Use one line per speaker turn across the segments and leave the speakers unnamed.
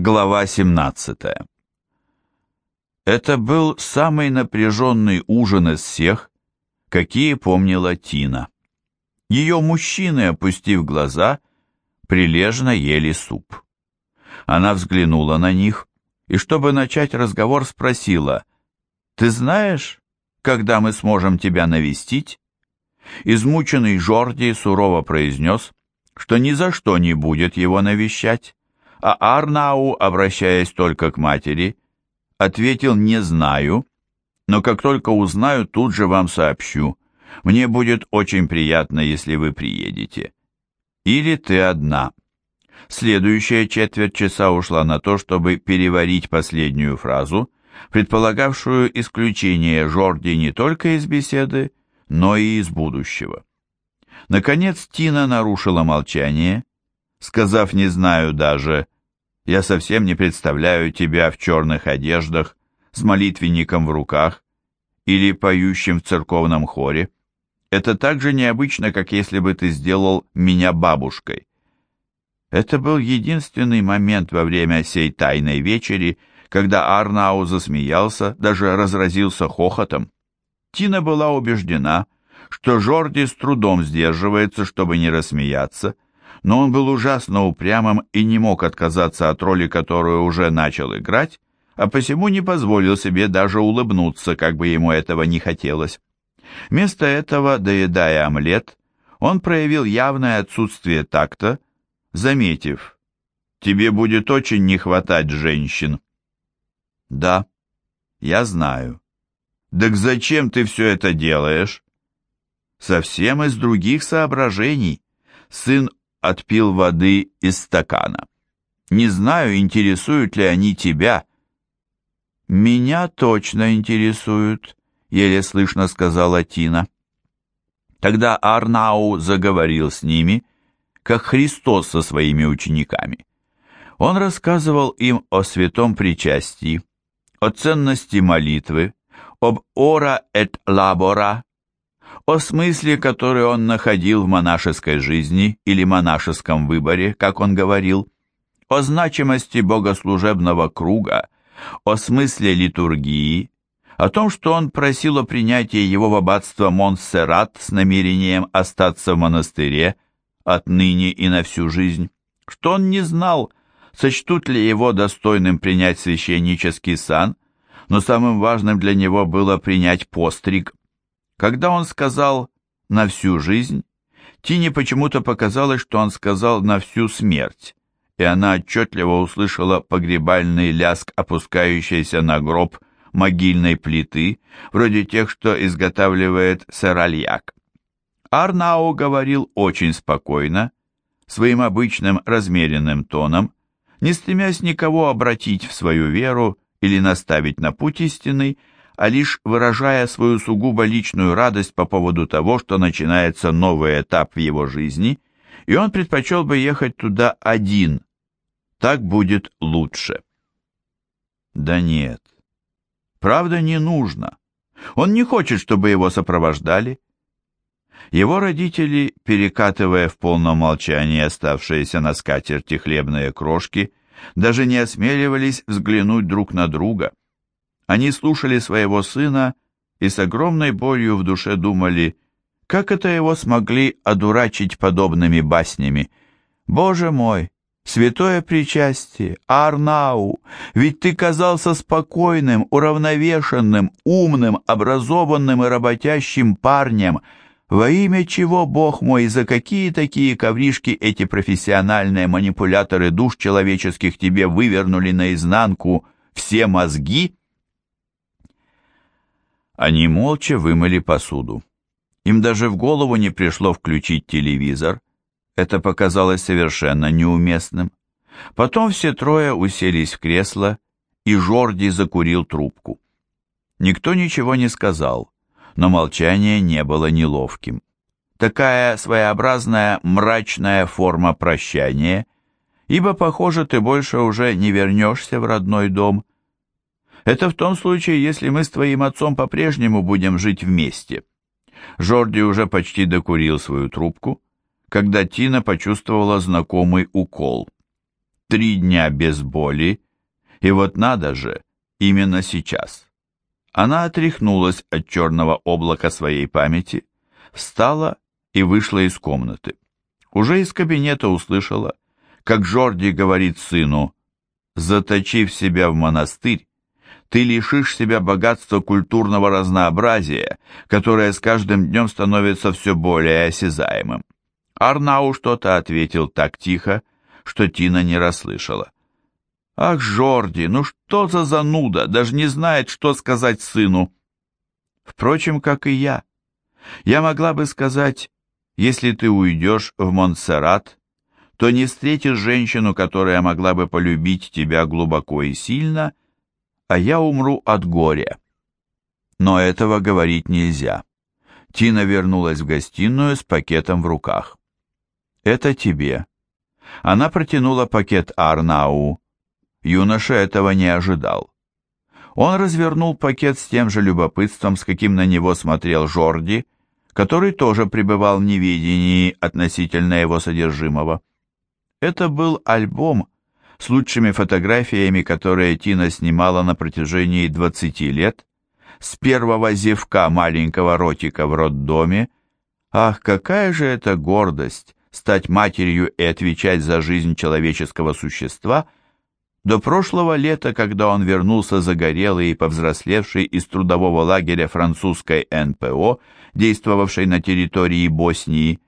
Глава 17 Это был самый напряженный ужин из всех, какие помнила Тина. Ее мужчины, опустив глаза, прилежно ели суп. Она взглянула на них и, чтобы начать разговор, спросила, «Ты знаешь, когда мы сможем тебя навестить?» Измученный Жорди сурово произнес, что ни за что не будет его навещать, а Арнау, обращаясь только к матери, ответил «не знаю», но как только узнаю, тут же вам сообщу. Мне будет очень приятно, если вы приедете. Или ты одна. Следующая четверть часа ушла на то, чтобы переварить последнюю фразу, предполагавшую исключение Жорди не только из беседы, но и из будущего. Наконец Тина нарушила молчание, сказав «не знаю даже», «я совсем не представляю тебя в черных одеждах, с молитвенником в руках или поющим в церковном хоре. Это так же необычно, как если бы ты сделал меня бабушкой». Это был единственный момент во время сей тайной вечери, когда Арнау засмеялся, даже разразился хохотом. Тина была убеждена, что Жорди с трудом сдерживается, чтобы не рассмеяться, но он был ужасно упрямым и не мог отказаться от роли, которую уже начал играть, а посему не позволил себе даже улыбнуться, как бы ему этого не хотелось. Вместо этого, доедая омлет, он проявил явное отсутствие такта, заметив, «Тебе будет очень не хватать женщин». «Да, я знаю». «Так зачем ты все это делаешь?» совсем из других соображений. Сын отпил воды из стакана. Не знаю, интересуют ли они тебя. Меня точно интересуют, еле слышно сказала Тина. Тогда Арнау заговорил с ними, как Христос со своими учениками. Он рассказывал им о святом причастии, о ценности молитвы, об ора et labora, о смысле, который он находил в монашеской жизни или монашеском выборе, как он говорил, о значимости богослужебного круга, о смысле литургии, о том, что он просил о принятии его в аббатство Монсеррат с намерением остаться в монастыре отныне и на всю жизнь, что он не знал, сочтут ли его достойным принять священнический сан, но самым важным для него было принять постриг, когда он сказал «на всю жизнь», Тине почему-то показалось, что он сказал «на всю смерть», и она отчетливо услышала погребальный ляск, опускающийся на гроб могильной плиты, вроде тех, что изготавливает сэральяк. Арнау говорил очень спокойно, своим обычным размеренным тоном, не стремясь никого обратить в свою веру или наставить на путь истинный, а лишь выражая свою сугубо личную радость по поводу того, что начинается новый этап в его жизни, и он предпочел бы ехать туда один. Так будет лучше. Да нет. Правда, не нужно. Он не хочет, чтобы его сопровождали. Его родители, перекатывая в полном молчании оставшиеся на скатерти хлебные крошки, даже не осмеливались взглянуть друг на друга. Они слушали своего сына и с огромной болью в душе думали, как это его смогли одурачить подобными баснями. «Боже мой! Святое причастие! Арнау! Ведь ты казался спокойным, уравновешенным, умным, образованным и работящим парнем!» Во имя чего, Бог мой, за какие такие ковришки эти профессиональные манипуляторы душ человеческих тебе вывернули наизнанку все мозги? Они молча вымыли посуду. Им даже в голову не пришло включить телевизор. Это показалось совершенно неуместным. Потом все трое уселись в кресло, и Жорди закурил трубку. Никто ничего не сказал, но молчание не было неловким. Такая своеобразная мрачная форма прощания, ибо, похоже, ты больше уже не вернешься в родной дом, это в том случае, если мы с твоим отцом по-прежнему будем жить вместе. Жорди уже почти докурил свою трубку, когда Тина почувствовала знакомый укол. Три дня без боли, и вот надо же, именно сейчас. Она отряхнулась от черного облака своей памяти, встала и вышла из комнаты. Уже из кабинета услышала, как Жорди говорит сыну, «Заточив себя в монастырь, ты лишишь себя богатства культурного разнообразия, которое с каждым днем становится все более осязаемым». Арнау что-то ответил так тихо, что Тина не расслышала. «Ах, Жорди, ну что за зануда, даже не знает, что сказать сыну!» Впрочем, как и я. Я могла бы сказать, если ты уйдешь в Монсеррат, то не встретишь женщину, которая могла бы полюбить тебя глубоко и сильно, а я умру от горя. Но этого говорить нельзя. Тина вернулась в гостиную с пакетом в руках. «Это тебе». Она протянула пакет Арнау. Юноша этого не ожидал. Он развернул пакет с тем же любопытством, с каким на него смотрел Жорди, который тоже пребывал в неведении относительно его содержимого. Это был альбом с лучшими фотографиями, которые Тина снимала на протяжении 20 лет, с первого зевка маленького ротика в роддоме. Ах, какая же это гордость стать матерью и отвечать за жизнь человеческого существа – до прошлого лета, когда он вернулся загорелый и повзрослевший из трудового лагеря французской НПО, действовавшей на территории Боснии,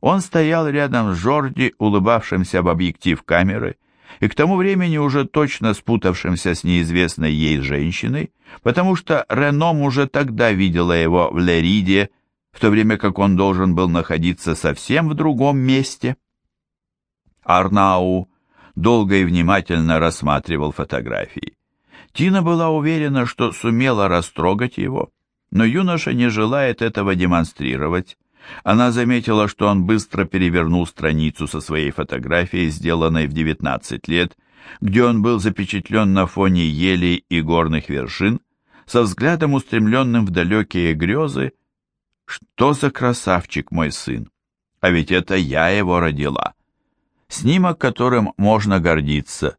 он стоял рядом с Жорди, улыбавшимся в объектив камеры, и к тому времени уже точно спутавшимся с неизвестной ей женщиной, потому что Реном уже тогда видела его в Лериде, в то время как он должен был находиться совсем в другом месте. Арнау долго и внимательно рассматривал фотографии. Тина была уверена, что сумела растрогать его, но юноша не желает этого демонстрировать. Она заметила, что он быстро перевернул страницу со своей фотографией, сделанной в 19 лет, где он был запечатлен на фоне елей и горных вершин, со взглядом устремленным в далекие грезы. «Что за красавчик мой сын! А ведь это я его родила!» Снимок, которым можно гордиться.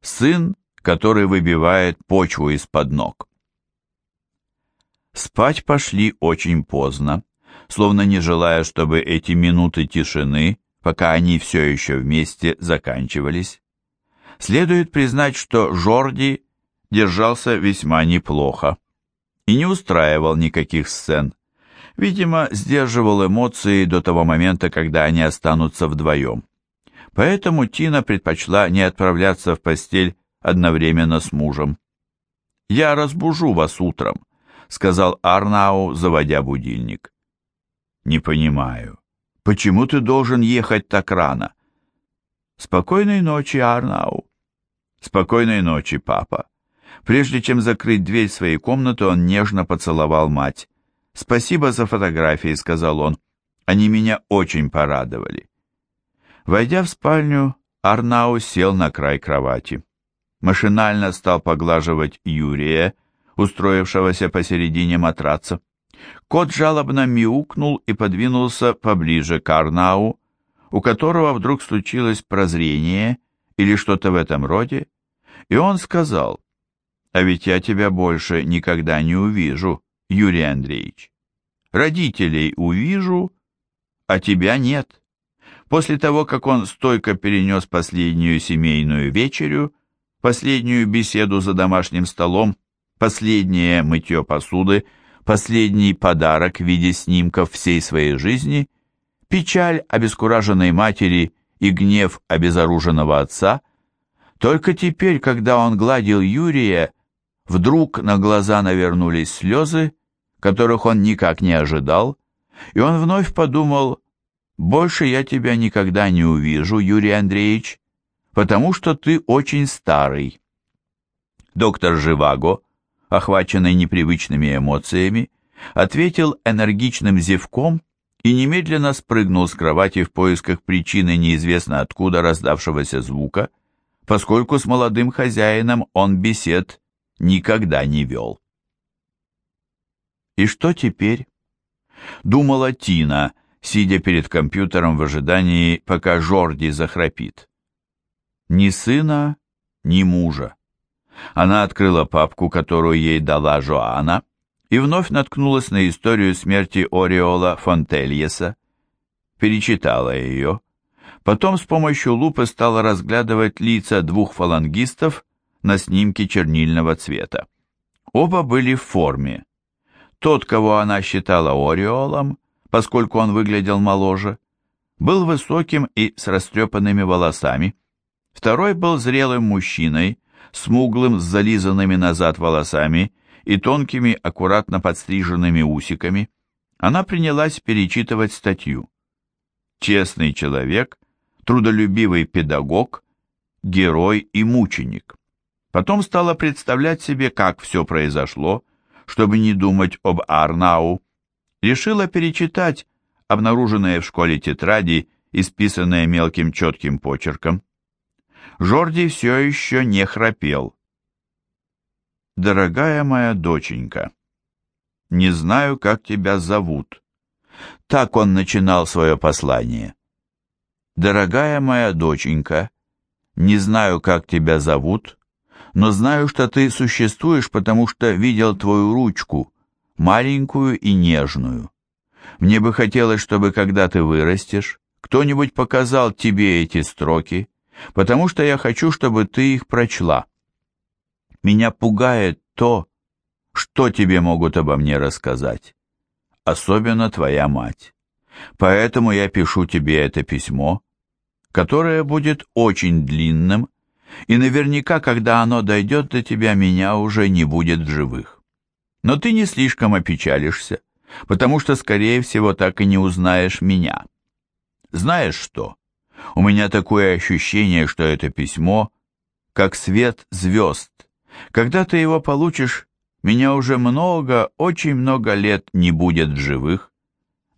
Сын, который выбивает почву из-под ног. Спать пошли очень поздно, словно не желая, чтобы эти минуты тишины, пока они все еще вместе, заканчивались. Следует признать, что Жорди держался весьма неплохо и не устраивал никаких сцен. Видимо, сдерживал эмоции до того момента, когда они останутся вдвоем. Поэтому Тина предпочла не отправляться в постель одновременно с мужем. «Я разбужу вас утром», — сказал Арнау, заводя будильник. «Не понимаю, почему ты должен ехать так рано?» «Спокойной ночи, Арнау». «Спокойной ночи, папа». Прежде чем закрыть дверь своей комнаты, он нежно поцеловал мать. «Спасибо за фотографии», — сказал он. «Они меня очень порадовали». Войдя в спальню, Арнау сел на край кровати. Машинально стал поглаживать Юрия, устроившегося посередине матраца. Кот жалобно мяукнул и подвинулся поближе к Арнау, у которого вдруг случилось прозрение или что-то в этом роде, и он сказал, «А ведь я тебя больше никогда не увижу, Юрий Андреевич. Родителей увижу, а тебя нет». После того, как он стойко перенес последнюю семейную вечерю, последнюю беседу за домашним столом, последнее мытье посуды, последний подарок в виде снимков всей своей жизни, печаль обескураженной матери и гнев обезоруженного отца, только теперь, когда он гладил Юрия, вдруг на глаза навернулись слезы, которых он никак не ожидал, и он вновь подумал больше я тебя никогда не увижу, Юрий Андреевич, потому что ты очень старый. Доктор Живаго, охваченный непривычными эмоциями, ответил энергичным зевком и немедленно спрыгнул с кровати в поисках причины неизвестно откуда раздавшегося звука, поскольку с молодым хозяином он бесед никогда не вел. И что теперь? Думала Тина, — сидя перед компьютером в ожидании, пока Жорди захрапит. Ни сына, ни мужа. Она открыла папку, которую ей дала Жоана, и вновь наткнулась на историю смерти Ореола Фонтельеса. Перечитала ее. Потом с помощью лупы стала разглядывать лица двух фалангистов на снимке чернильного цвета. Оба были в форме. Тот, кого она считала Ореолом, поскольку он выглядел моложе, был высоким и с растрепанными волосами. Второй был зрелым мужчиной, смуглым с зализанными назад волосами и тонкими, аккуратно подстриженными усиками. Она принялась перечитывать статью. Честный человек, трудолюбивый педагог, герой и мученик. Потом стала представлять себе, как все произошло, чтобы не думать об Арнау. Решила перечитать обнаруженные в школе тетради, исписанные мелким четким почерком. Жорди все еще не храпел. «Дорогая моя доченька, не знаю, как тебя зовут». Так он начинал свое послание. «Дорогая моя доченька, не знаю, как тебя зовут, но знаю, что ты существуешь, потому что видел твою ручку, маленькую и нежную. Мне бы хотелось, чтобы, когда ты вырастешь, кто-нибудь показал тебе эти строки, потому что я хочу, чтобы ты их прочла. Меня пугает то, что тебе могут обо мне рассказать, особенно твоя мать. Поэтому я пишу тебе это письмо, которое будет очень длинным, и наверняка, когда оно дойдет до тебя, меня уже не будет в живых. Но ты не слишком опечалишься, потому что, скорее всего, так и не узнаешь меня. Знаешь что? У меня такое ощущение, что это письмо, как свет звезд. Когда ты его получишь, меня уже много, очень много лет не будет в живых.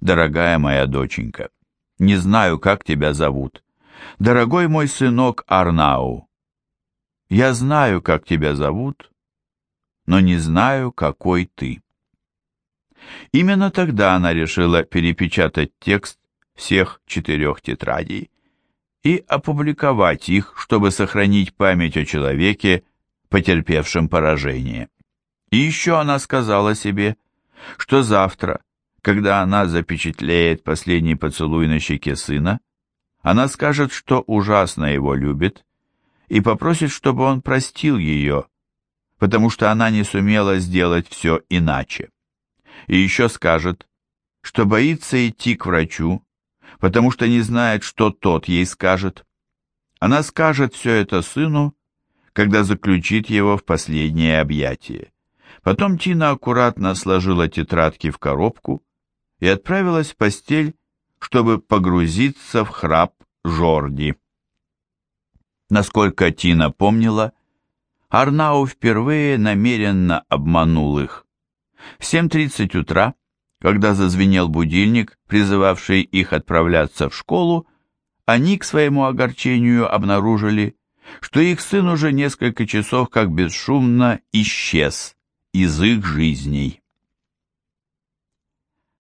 Дорогая моя доченька, не знаю, как тебя зовут. Дорогой мой сынок Арнау, я знаю, как тебя зовут, но не знаю, какой ты. Именно тогда она решила перепечатать текст всех четырех тетрадей и опубликовать их, чтобы сохранить память о человеке, потерпевшем поражение. И еще она сказала себе, что завтра, когда она запечатлеет последний поцелуй на щеке сына, она скажет, что ужасно его любит, и попросит, чтобы он простил ее, потому что она не сумела сделать все иначе и еще скажет, что боится идти к врачу, потому что не знает, что тот ей скажет. Она скажет все это сыну, когда заключит его в последнее объятие. Потом Тина аккуратно сложила тетрадки в коробку и отправилась в постель, чтобы погрузиться в храп Жорди. Насколько Тина помнила, Арнау впервые намеренно обманул их. В 7.30 утра, когда зазвенел будильник, призывавший их отправляться в школу, они к своему огорчению обнаружили, что их сын уже несколько часов как бесшумно исчез из их жизней.